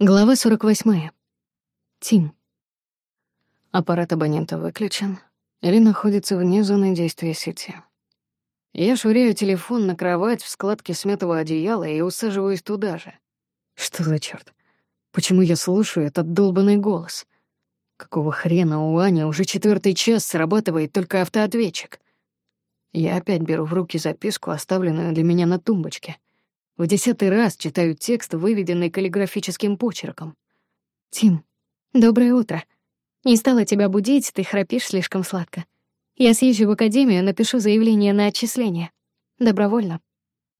Глава 48. Тим. Аппарат абонента выключен или находится вне зоны действия сети. Я швыряю телефон на кровать в складке смятого одеяла и усаживаюсь туда же. Что за чёрт? Почему я слушаю этот долбанный голос? Какого хрена у Ани уже четвертый час срабатывает только автоответчик? Я опять беру в руки записку, оставленную для меня на тумбочке — в десятый раз читаю текст, выведенный каллиграфическим почерком. «Тим, доброе утро. Не стала тебя будить, ты храпишь слишком сладко. Я съезжу в академию, напишу заявление на отчисление. Добровольно.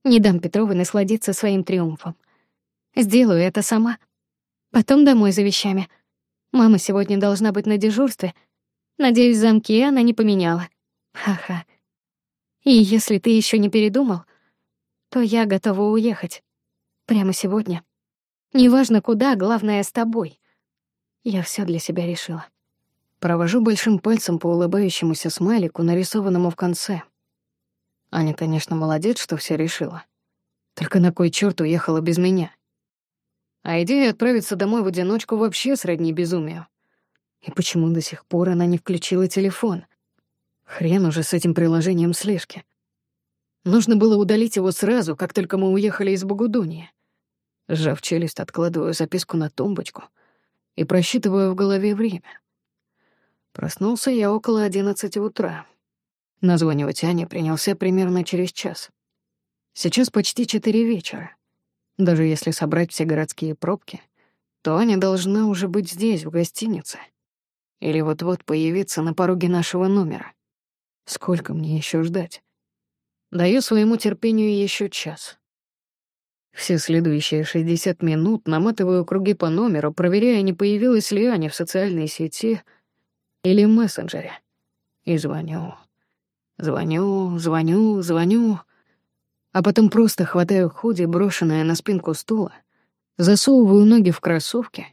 Не дам Петровой насладиться своим триумфом. Сделаю это сама. Потом домой за вещами. Мама сегодня должна быть на дежурстве. Надеюсь, замки она не поменяла. Ха-ха. И если ты еще не передумал, то я готова уехать. Прямо сегодня. Неважно куда, главное с тобой. Я все для себя решила. Провожу большим пальцем по улыбающемуся смайлику, нарисованному в конце. Аня, конечно, молодец, что все решила. Только на кой чёрт уехала без меня? А идея отправиться домой в одиночку вообще сродни безумию. И почему до сих пор она не включила телефон? Хрен уже с этим приложением слежки. Нужно было удалить его сразу, как только мы уехали из Богудуния. Сжав челюсть, откладываю записку на тумбочку и просчитываю в голове время. Проснулся я около одиннадцати утра. Названивать Ане принялся примерно через час. Сейчас почти четыре вечера. Даже если собрать все городские пробки, то Аня должна уже быть здесь, в гостинице. Или вот-вот появиться на пороге нашего номера. Сколько мне еще ждать? Даю своему терпению еще час. Все следующие 60 минут наматываю круги по номеру, проверяя, не появилась ли Аня в социальной сети или мессенджере. И звоню. Звоню, звоню, звоню. А потом просто хватаю худи, брошенное на спинку стула, засовываю ноги в кроссовки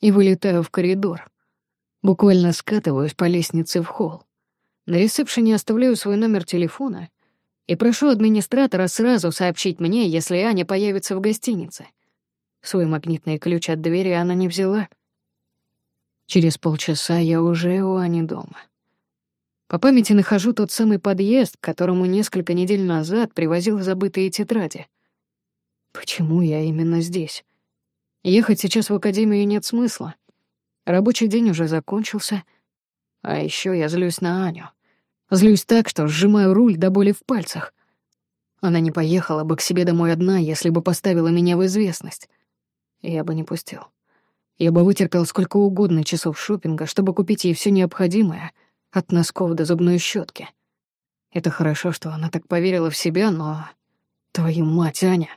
и вылетаю в коридор. Буквально скатываюсь по лестнице в холл. На ресепшене оставляю свой номер телефона и прошу администратора сразу сообщить мне, если Аня появится в гостинице. Свой магнитный ключ от двери она не взяла. Через полчаса я уже у Ани дома. По памяти нахожу тот самый подъезд, к которому несколько недель назад привозил забытые тетради. Почему я именно здесь? Ехать сейчас в академию нет смысла. Рабочий день уже закончился. А еще я злюсь на Аню. Злюсь так, что сжимаю руль до боли в пальцах. Она не поехала бы к себе домой одна, если бы поставила меня в известность. Я бы не пустил. Я бы вытерпел сколько угодно часов шопинга, чтобы купить ей все необходимое, от носков до зубной щетки. Это хорошо, что она так поверила в себя, но... Твою мать, Аня!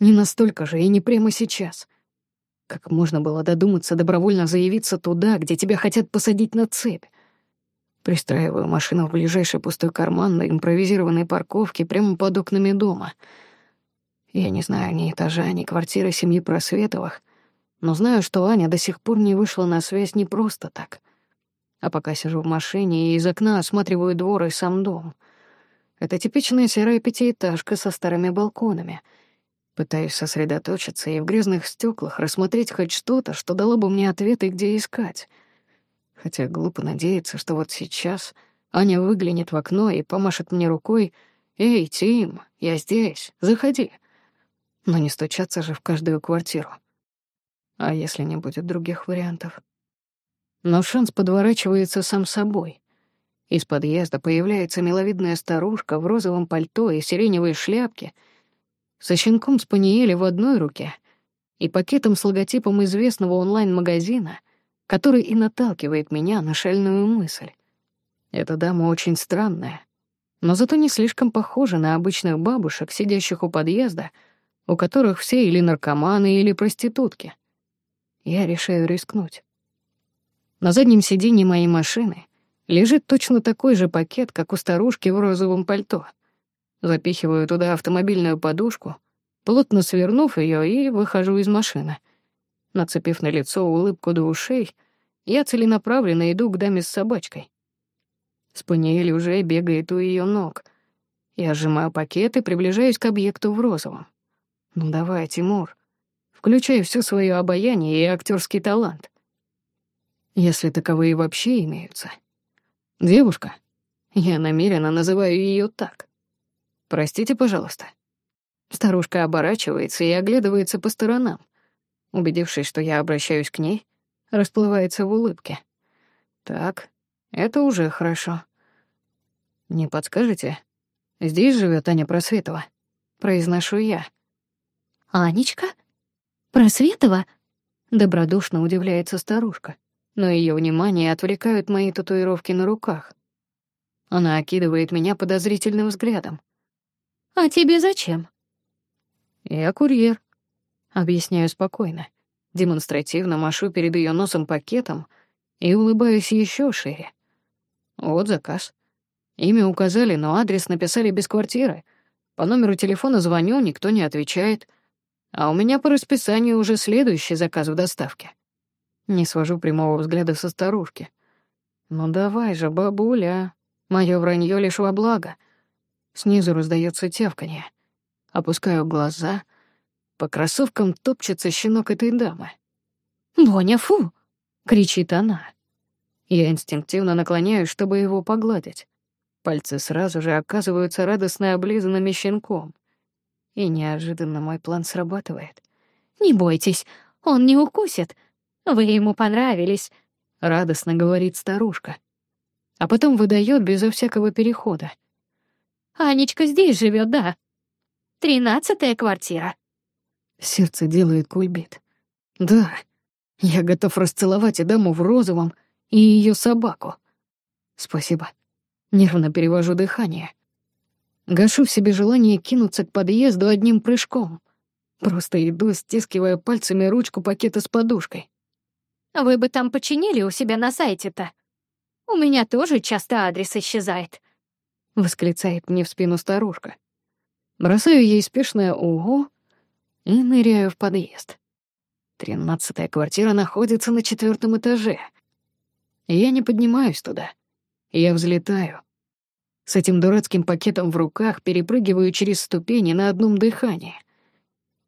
Не настолько же и не прямо сейчас. Как можно было додуматься добровольно заявиться туда, где тебя хотят посадить на цепь? Пристраиваю машину в ближайший пустой карман на импровизированной парковке прямо под окнами дома. Я не знаю ни этажа, ни квартиры семьи Просветовых, но знаю, что Аня до сих пор не вышла на связь не просто так. А пока сижу в машине и из окна осматриваю двор и сам дом. Это типичная серая пятиэтажка со старыми балконами. Пытаюсь сосредоточиться и в грязных стеклах рассмотреть хоть что-то, что дало бы мне ответы, где искать — Хотя глупо надеяться, что вот сейчас Аня выглянет в окно и помашет мне рукой «Эй, Тим, я здесь, заходи». Но не стучаться же в каждую квартиру. А если не будет других вариантов? Но шанс подворачивается сам собой. Из подъезда появляется миловидная старушка в розовом пальто и сиреневой шляпке, со щенком спаниеля в одной руке и пакетом с логотипом известного онлайн-магазина — который и наталкивает меня на шальную мысль. Эта дама очень странная, но зато не слишком похожа на обычных бабушек, сидящих у подъезда, у которых все или наркоманы, или проститутки. Я решаю рискнуть. На заднем сиденье моей машины лежит точно такой же пакет, как у старушки в розовом пальто. Запихиваю туда автомобильную подушку, плотно свернув ее, и выхожу из машины — Нацепив на лицо улыбку до ушей, я целенаправленно иду к даме с собачкой. Спаниель уже бегает у ее ног. Я сжимаю пакет и приближаюсь к объекту в розовом. «Ну давай, Тимур, включая все свое обаяние и актерский талант. Если таковые вообще имеются. Девушка, я намеренно называю ее так. Простите, пожалуйста. Старушка оборачивается и оглядывается по сторонам. Убедившись, что я обращаюсь к ней, расплывается в улыбке. Так, это уже хорошо. Не подскажете? Здесь живет Аня Просветова. Произношу я. Анечка? Просветова? Добродушно удивляется старушка, но ее внимание отвлекают мои татуировки на руках. Она окидывает меня подозрительным взглядом. «А тебе зачем?» «Я курьер», — объясняю спокойно. Демонстративно машу перед ее носом пакетом и улыбаюсь еще шире. Вот заказ. Имя указали, но адрес написали без квартиры. По номеру телефона звоню, никто не отвечает. А у меня по расписанию уже следующий заказ в доставке. Не свожу прямого взгляда со старушки. «Ну давай же, бабуля, мое вранье лишь во благо». Снизу раздается тявканье. Опускаю глаза. По кроссовкам топчется щенок этой дамы. «Боня, фу!» — кричит она. Я инстинктивно наклоняюсь, чтобы его погладить. Пальцы сразу же оказываются радостно облизанными щенком. И неожиданно мой план срабатывает. «Не бойтесь, он не укусит. Вы ему понравились», — радостно говорит старушка. А потом выдает безо всякого перехода. «Анечка здесь живет, да. Тринадцатая квартира». Сердце делает кульбит. «Да, я готов расцеловать и даму в розовом, и ее собаку. Спасибо». Нервно перевожу дыхание. Гашу в себе желание кинуться к подъезду одним прыжком. Просто иду, стискивая пальцами ручку пакета с подушкой. «Вы бы там починили у себя на сайте-то. У меня тоже часто адрес исчезает», — восклицает мне в спину старушка. Бросаю ей спешное «Ого!» И ныряю в подъезд. Тринадцатая квартира находится на четвертом этаже. Я не поднимаюсь туда. Я взлетаю. С этим дурацким пакетом в руках перепрыгиваю через ступени на одном дыхании.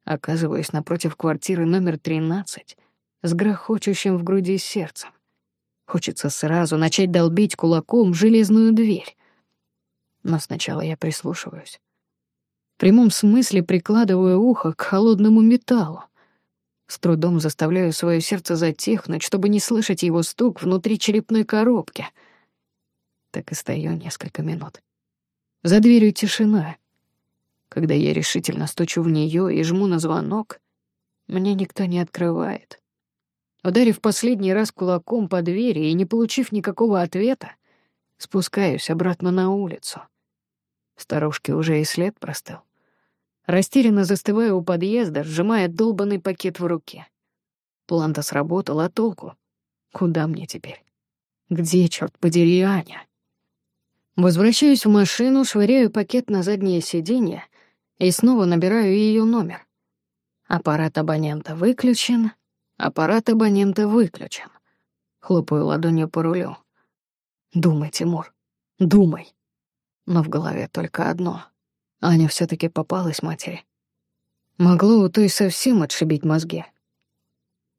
Оказываюсь напротив квартиры номер 13 с грохочущим в груди сердцем. Хочется сразу начать долбить кулаком железную дверь. Но сначала я прислушиваюсь. Прямом смысле прикладываю ухо к холодному металлу. С трудом заставляю свое сердце затихнуть, чтобы не слышать его стук внутри черепной коробки — так и стою несколько минут. За дверью тишина. Когда я решительно стучу в нее и жму на звонок, мне никто не открывает. Ударив последний раз кулаком по двери и не получив никакого ответа, спускаюсь обратно на улицу. Старушке уже и след простыл. Растерянно застываю у подъезда, сжимая долбанный пакет в руке. План-то сработал, а толку? Куда мне теперь? Где, черт подери, Аня? Возвращаюсь в машину, швыряю пакет на заднее сиденье и снова набираю ее номер. Аппарат абонента выключен, аппарат абонента выключен. Хлопаю ладонью по рулю. Думай, Тимур, думай. Но в голове только одно. Аня все таки попалась матери. Могло у той совсем отшибить мозги.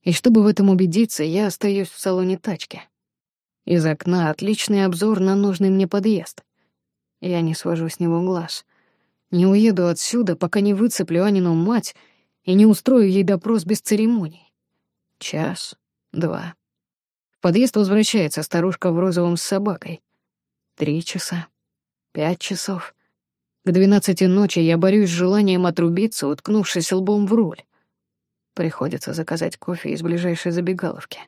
И чтобы в этом убедиться, я остаюсь в салоне тачки. Из окна отличный обзор на нужный мне подъезд. Я не свожу с него глаз. Не уеду отсюда, пока не выцеплю Анину мать и не устрою ей допрос без церемоний. Час, два. В подъезд возвращается старушка в розовом с собакой. Три часа, пять часов. К двенадцати ночи я борюсь с желанием отрубиться, уткнувшись лбом в руль. Приходится заказать кофе из ближайшей забегаловки.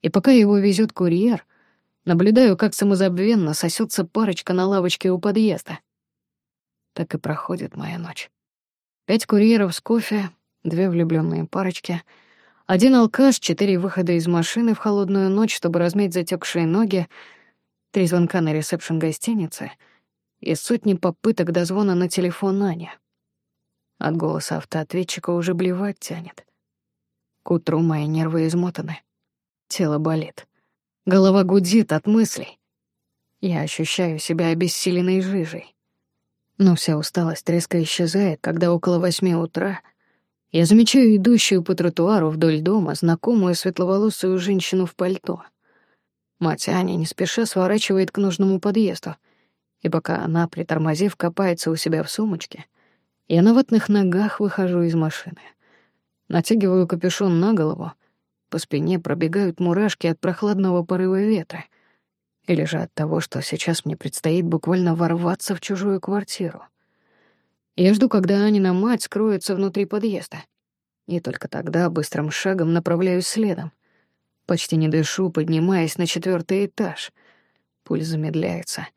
И пока его везет курьер, наблюдаю, как самозабвенно сосется парочка на лавочке у подъезда. Так и проходит моя ночь. Пять курьеров с кофе, две влюбленные парочки, один алкаш, четыре выхода из машины в холодную ночь, чтобы размять затекшие ноги, три звонка на ресепшн гостиницы и сотни попыток дозвона на телефон Ани. От голоса автоответчика уже блевать тянет. К утру мои нервы измотаны. Тело болит. Голова гудит от мыслей. Я ощущаю себя обессиленной жижей. Но вся усталость резко исчезает, когда около восьми утра Я замечаю идущую по тротуару вдоль дома знакомую светловолосую женщину в пальто. Мать Ани не спеша сворачивает к нужному подъезду, и пока она, притормозив, копается у себя в сумочке, я на ватных ногах выхожу из машины. Натягиваю капюшон на голову, по спине пробегают мурашки от прохладного порыва ветра — или же от того, что сейчас мне предстоит буквально ворваться в чужую квартиру. Я жду, когда Анина мать скроется внутри подъезда. И только тогда быстрым шагом направляюсь следом. Почти не дышу, поднимаясь на четвертый этаж. Пульс замедляется.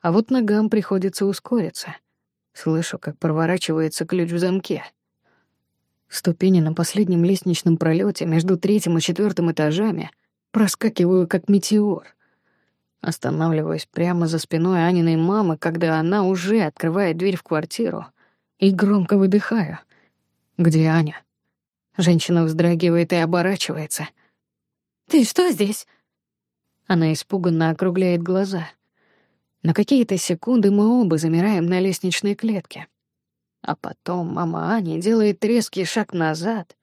А вот ногам приходится ускориться. Слышу, как проворачивается ключ в замке. Ступени на последнем лестничном пролете между третьим и четвертым этажами проскакиваю, как метеор — Останавливаюсь прямо за спиной Аниной мамы, когда она уже открывает дверь в квартиру, и громко выдыхаю. «Где Аня?» Женщина вздрагивает и оборачивается. «Ты что здесь?» Она испуганно округляет глаза. На какие-то секунды мы оба замираем на лестничной клетке. А потом мама Ани делает резкий шаг назад,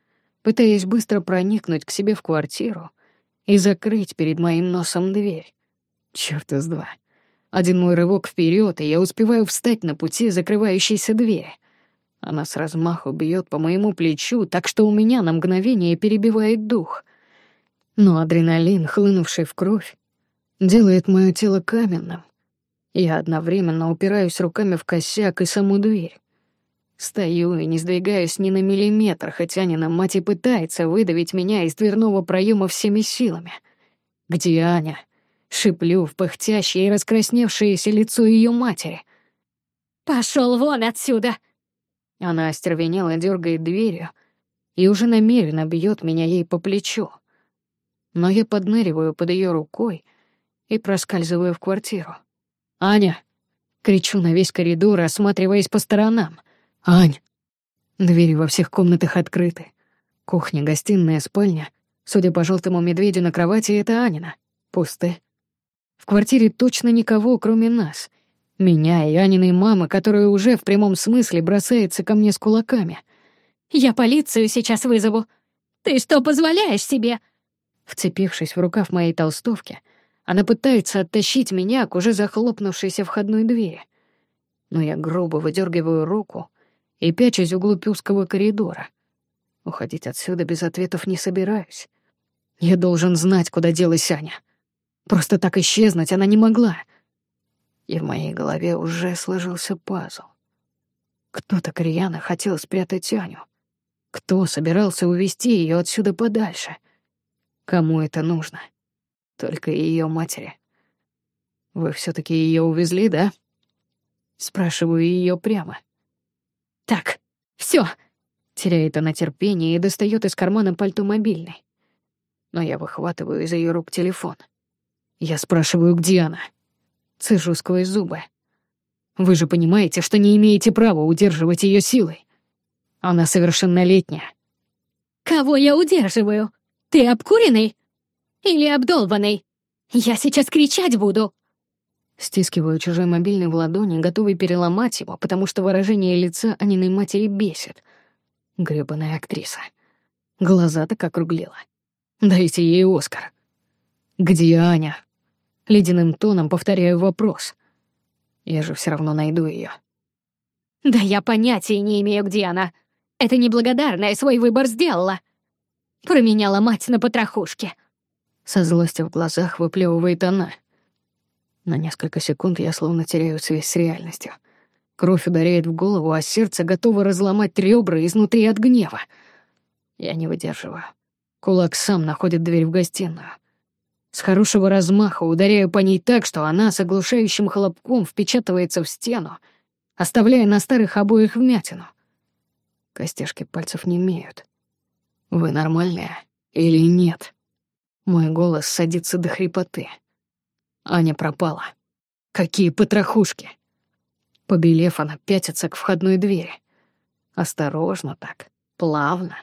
пытаясь быстро проникнуть к себе в квартиру и закрыть перед моим носом дверь. Чёрт из два. Один мой рывок вперед, и я успеваю встать на пути закрывающейся двери. Она с размаху бьет по моему плечу, так что у меня на мгновение перебивает дух. Но адреналин, хлынувший в кровь, делает мое тело каменным. Я одновременно упираюсь руками в косяк и саму дверь. Стою и не сдвигаюсь ни на миллиметр, хотя Нина мать и пытается выдавить меня из дверного проема всеми силами. «Где Аня?» Шиплю в пыхтящее и раскрасневшееся лицо ее матери. «Пошел вон отсюда!» Она остервенела, дергает дверью и уже намеренно бьет меня ей по плечу. Но я подныриваю под ее рукой и проскальзываю в квартиру. «Аня!» — кричу на весь коридор, осматриваясь по сторонам. «Ань!» Двери во всех комнатах открыты. Кухня, гостиная, спальня. Судя по желтому медведю на кровати, это Анина. Пусты. В квартире точно никого, кроме нас. Меня и Аниной мамы, которая уже в прямом смысле бросается ко мне с кулаками. «Я полицию сейчас вызову. Ты что позволяешь себе?» Вцепившись в рукав моей толстовки, она пытается оттащить меня к уже захлопнувшейся входной двери. Но я грубо выдергиваю руку и пячусь вглубь узкого коридора. Уходить отсюда без ответов не собираюсь. Я должен знать, куда делась Аня. Просто так исчезнуть она не могла. И в моей голове уже сложился пазл. Кто-то Криана хотел спрятать Аню. Кто собирался увести ее отсюда подальше? Кому это нужно? Только ее матери. Вы все таки ее увезли, да? Спрашиваю ее прямо. Так, все. Теряет она терпение и достает из кармана пальто мобильный. Но я выхватываю из ее рук телефон. Я спрашиваю, где она? Цежу сквозь зубы. Вы же понимаете, что не имеете права удерживать ее силой. Она совершеннолетняя. Кого я удерживаю? Ты обкуренный? Или обдолбанный? Я сейчас кричать буду. Стискиваю чужой мобильный в ладони, готовый переломать его, потому что выражение лица Аниной матери бесит. Грёбаная актриса. Глаза так округлила. Дайте ей Оскар. Где Аня? Ледяным тоном повторяю вопрос. Я же все равно найду ее. Да я понятия не имею, где она. Это неблагодарная свой выбор сделала. Променяла мать на потрохушке. Со злостью в глазах выплевывает она. На несколько секунд я словно теряю связь с реальностью. Кровь ударяет в голову, а сердце готово разломать ребра изнутри от гнева. Я не выдерживаю. Кулак сам находит дверь в гостиную. С хорошего размаха ударяю по ней так, что она с оглушающим хлопком впечатывается в стену, оставляя на старых обоих вмятину. Костяшки пальцев не имеют. Вы нормальная или нет? Мой голос садится до хрипоты. Аня пропала. Какие потрохушки! Побелев, она пятится к входной двери. Осторожно так, плавно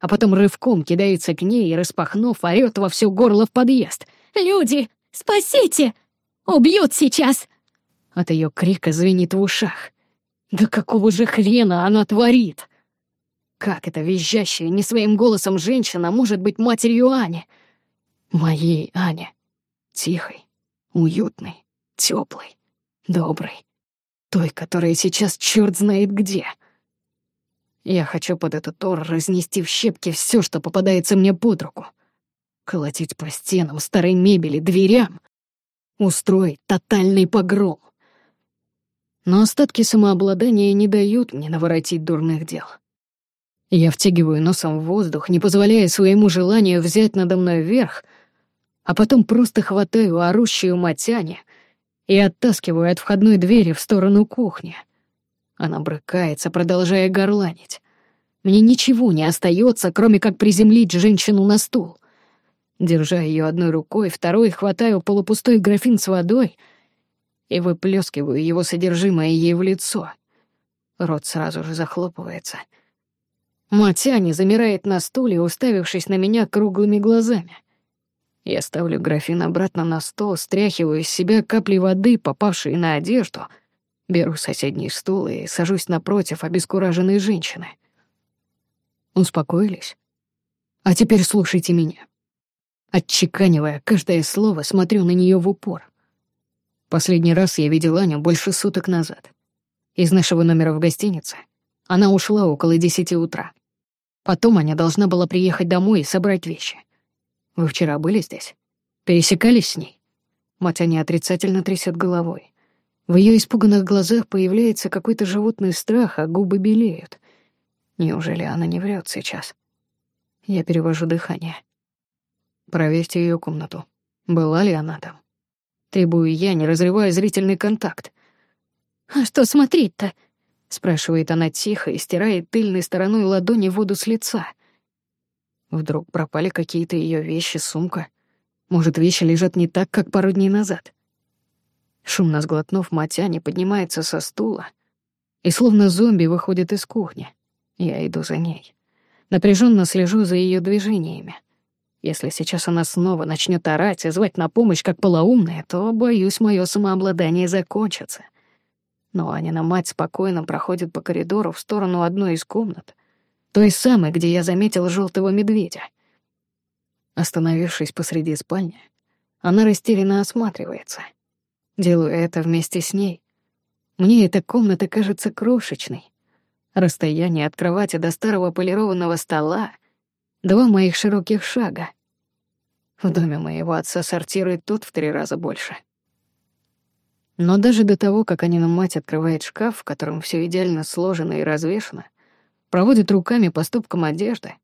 а потом рывком кидается к ней и, распахнув, орёт во всё горло в подъезд. «Люди, спасите! Убьют сейчас!» От её крика звенит в ушах. «Да какого же хрена она творит?» Как эта визжащая не своим голосом женщина может быть матерью Ани? Моей Ани. Тихой, уютной, теплой, доброй. Той, которая сейчас черт знает где. Я хочу под этот ор разнести в щепки все, что попадается мне под руку. Колотить по стенам, старой мебели, дверям. Устроить тотальный погром. Но остатки самообладания не дают мне наворотить дурных дел. Я втягиваю носом в воздух, не позволяя своему желанию взять надо мной верх, а потом просто хватаю орущую Матяне и оттаскиваю от входной двери в сторону кухни. Она брыкается, продолжая горланить. Мне ничего не остается, кроме как приземлить женщину на стул. Держа ее одной рукой, второй хватаю полупустой графин с водой и выплескиваю его содержимое ей в лицо. Рот сразу же захлопывается — Матяни замирает на стуле, уставившись на меня круглыми глазами. Я ставлю графин обратно на стол, стряхиваю из себя капли воды, попавшие на одежду, беру соседний стул и сажусь напротив обескураженной женщины. Успокоились? А теперь слушайте меня. Отчеканивая каждое слово, смотрю на нее в упор. Последний раз я видел Аню больше суток назад. Из нашего номера в гостинице она ушла около десяти утра. Потом Аня должна была приехать домой и собрать вещи. Вы вчера были здесь? Пересекались с ней?» Мать Аня отрицательно трясет головой. В ее испуганных глазах появляется какой-то животный страх, а губы белеют. Неужели она не врет сейчас? Я перевожу дыхание. Проверьте ее комнату. Была ли она там? Требую я, не разрывая зрительный контакт. «А что смотреть-то?» — спрашивает она тихо и стирает тыльной стороной ладони воду с лица. Вдруг пропали какие-то ее вещи, сумка. Может, вещи лежат не так, как пару дней назад. Шумно сглотнув, Матяня поднимается со стула и словно зомби выходит из кухни. Я иду за ней. Напряженно слежу за ее движениями. Если сейчас она снова начнет орать и звать на помощь как полоумная, то, боюсь, мое самообладание закончится — но Анина мать спокойно проходит по коридору в сторону одной из комнат, той самой, где я заметил желтого медведя. Остановившись посреди спальни, она растерянно осматривается. Делаю это вместе с ней. Мне эта комната кажется крошечной. Расстояние от кровати до старого полированного стола — два моих широких шага. В доме моего отца сортирует тут в три раза больше — но даже до того, как Анина мать открывает шкаф, в котором все идеально сложено и развешено, проводит руками по стопкам одежды,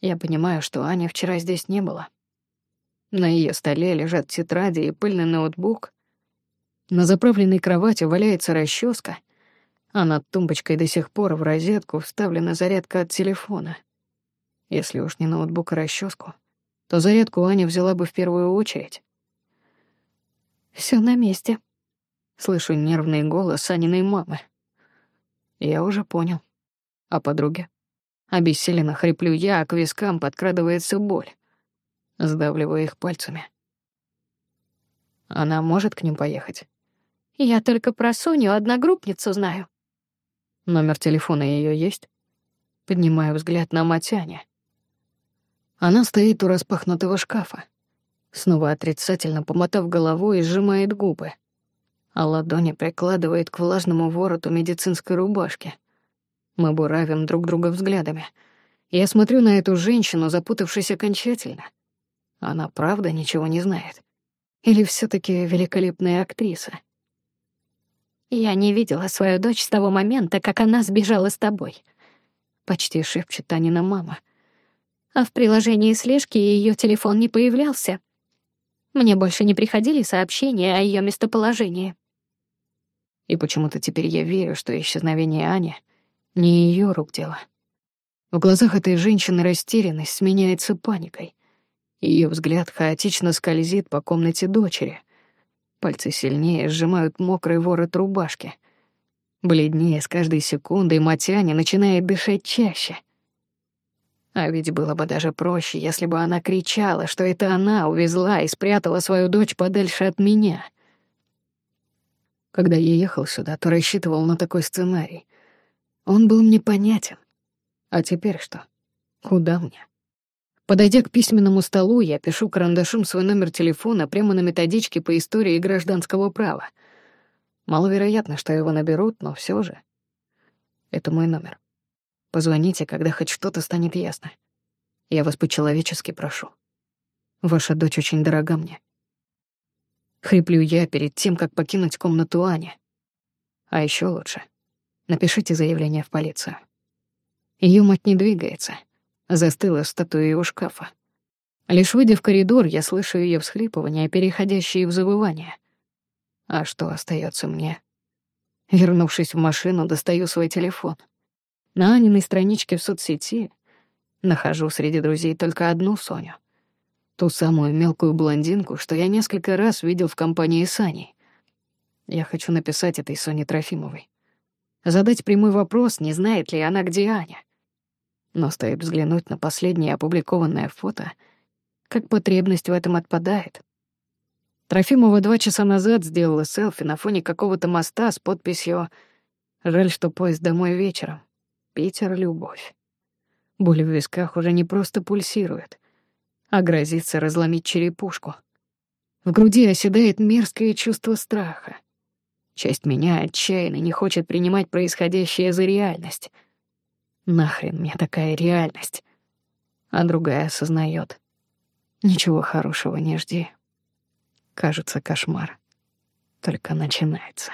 я понимаю, что Аня вчера здесь не было. На ее столе лежат тетради и пыльный ноутбук. На заправленной кровати валяется расческа, а над тумбочкой до сих пор в розетку вставлена зарядка от телефона. Если уж не ноутбук, а расческу, то зарядку Аня взяла бы в первую очередь. Все на месте», Слышу нервный голос Аниной мамы. Я уже понял. А подруге? Обессиленно хриплю я, а к вискам подкрадывается боль. Сдавливаю их пальцами. Она может к ним поехать? Я только про Соню, одногруппницу, знаю. Номер телефона ее есть? Поднимаю взгляд на Матяне. Она стоит у распахнутого шкафа. Снова отрицательно помотав головой и сжимает губы а ладони прикладывает к влажному вороту медицинской рубашки. Мы буравим друг друга взглядами. Я смотрю на эту женщину, запутавшись окончательно. Она правда ничего не знает? Или все таки великолепная актриса? «Я не видела свою дочь с того момента, как она сбежала с тобой», — почти шепчет Танина мама. «А в приложении слежки ее телефон не появлялся. Мне больше не приходили сообщения о ее местоположении». И почему-то теперь я верю, что исчезновение Ани не ее рук дело. В глазах этой женщины растерянность сменяется паникой. Ее взгляд хаотично скользит по комнате дочери. Пальцы сильнее сжимают мокрый ворот рубашки. Бледнее с каждой секундой Матяня начинает дышать чаще. А ведь было бы даже проще, если бы она кричала, что это она увезла и спрятала свою дочь подальше от меня — когда я ехал сюда, то рассчитывал на такой сценарий. Он был мне понятен. А теперь что? Куда мне? Подойдя к письменному столу, я пишу карандашом свой номер телефона прямо на методичке по истории гражданского права. Маловероятно, что его наберут, но все же. Это мой номер. Позвоните, когда хоть что-то станет ясно. Я вас по-человечески прошу. Ваша дочь очень дорога мне. Хриплю я перед тем, как покинуть комнату Ани. А еще лучше. Напишите заявление в полицию. Ее мать не двигается — застыла статуей у шкафа. Лишь выйдя в коридор, я слышу ее всхлипывания, переходящие в завывание. А что остается мне? Вернувшись в машину, достаю свой телефон. На Аниной страничке в соцсети нахожу среди друзей только одну Соню. Ту самую мелкую блондинку, что я несколько раз видел в компании с Аней. Я хочу написать этой Соне Трофимовой. Задать прямой вопрос, не знает ли она, где Аня. Но стоит взглянуть на последнее опубликованное фото, как потребность в этом отпадает. Трофимова два часа назад сделала селфи на фоне какого-то моста с подписью «Жаль, что поезд домой вечером. Питер — любовь». Боль в висках уже не просто пульсирует, а грозится разломить черепушку. В груди оседает мерзкое чувство страха. Часть меня отчаянно не хочет принимать происходящее за реальность — Нахрен мне такая реальность? А другая осознает. Ничего хорошего не жди. Кажется, кошмар только начинается.